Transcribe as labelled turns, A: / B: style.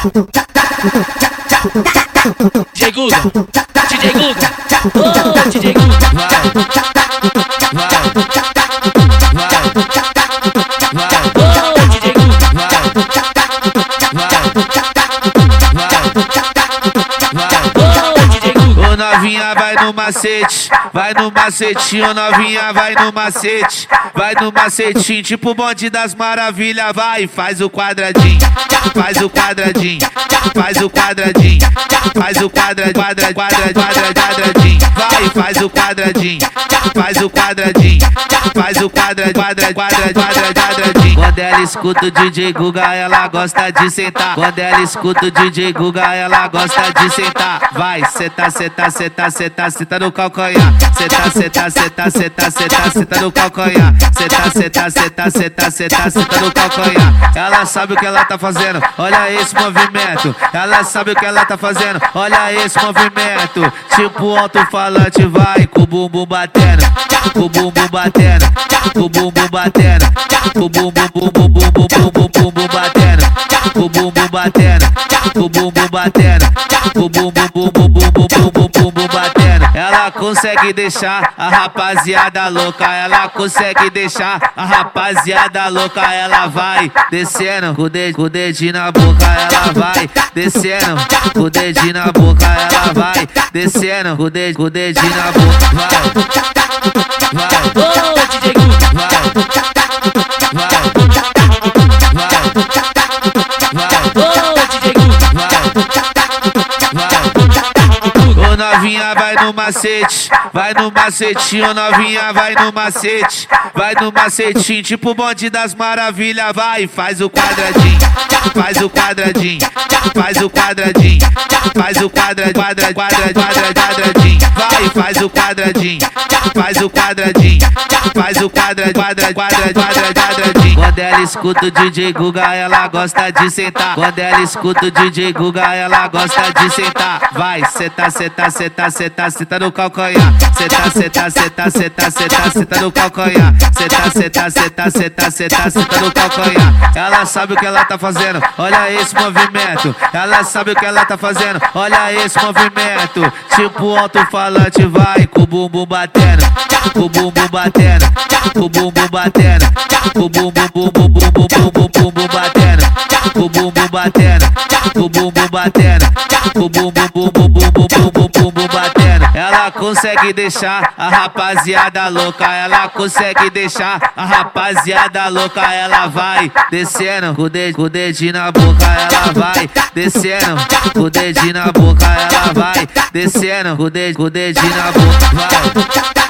A: DJ Guga, DJ Guga, oh, DJ Guga.
B: Novinha vai no macete, vai no macetinho, novinha vai no macete, vai no macetinho, tipo bonde das maravilhas, vai, faz o quadradinho, faz o quadradinho, faz o quadradinho, faz o quadra, quadra, quadra, quadra, quadradinho, vai, faz o quadradinho, faz o quadradinho, faz o quadra, quadra, quadra, quadradinho. Quando ela escuta o DJ Guga, ela gosta de sentar. Quando ela escuta o DJ Guga, ela gosta de sentar. Vai, senta, senta, senta, senta, senta no calcanhar. Senta, senta, senta, senta, senta, senta no calcanhar. Senta, senta, senta, senta, senta, senta no calcanhar. Ela sabe o que ela tá fazendo, olha esse movimento. Ela sabe o que ela tá fazendo, olha esse movimento. Tipo alto-falante, vai com o bumbum batendo, com o bumbum batendo, com o bumbum batendo, com o bumbum, bumbum, bumbum, bumbum, bumbum batendo, o bumbum batendo, o bumbum batendo, o bumbum, bumbum, bumbum, bumbum, bumbum batendo. Ela consegue deixar a rapaziada louca, ela consegue deixar a rapaziada louca. Ela vai descendo com o dedo, com o dedinho na boca, ela vai descendo com o dedinho na boca, ela vai descendo com o dedo, com o dedinho na boca, vai, vai, novinha vai no macete, vai no macetinho, novinha vai no macete, vai no macetinho, tipo bonde das maravilhas, vai, faz o quadradinho, faz o quadradinho, faz o quadradinho, faz o quadra, quadra, quadra, quadra, quadradinho, vai, faz o quadradinho, faz o quadradinho, faz o quadra, quadra, quadra, quadra, quadradinho. Quando ela escuta o DJ Guga, ela gosta de sentar. Quando ela escuta o DJ Guga, ela gosta de sentar. Vai, senta, senta, senta, senta, senta no calcanhar. Senta, senta, senta, senta, senta, senta no calcanhar. Senta, senta, senta, senta, senta, senta no calcanhar. Ela sabe o que ela tá fazendo, olha esse movimento. Ela sabe o que ela tá fazendo, olha esse movimento. Tipo alto-falante, vai com o bumbum batendo, com o bumbum batendo, com o bumbum batendo, com o bumbum, bumbum, bumbum, bumbum, bumbum batendo, com o bumbum batendo, com o bumbum batendo, com o bumbum, bumbum, bumbum, bumbum. Consegue deixar a rapaziada louca, ela consegue deixar a rapaziada louca. Ela vai descendo com o dedo, com o dedinho na boca, ela vai descendo com o dedinho na boca, ela vai descendo com o dedo, com o dedinho na boca, vai,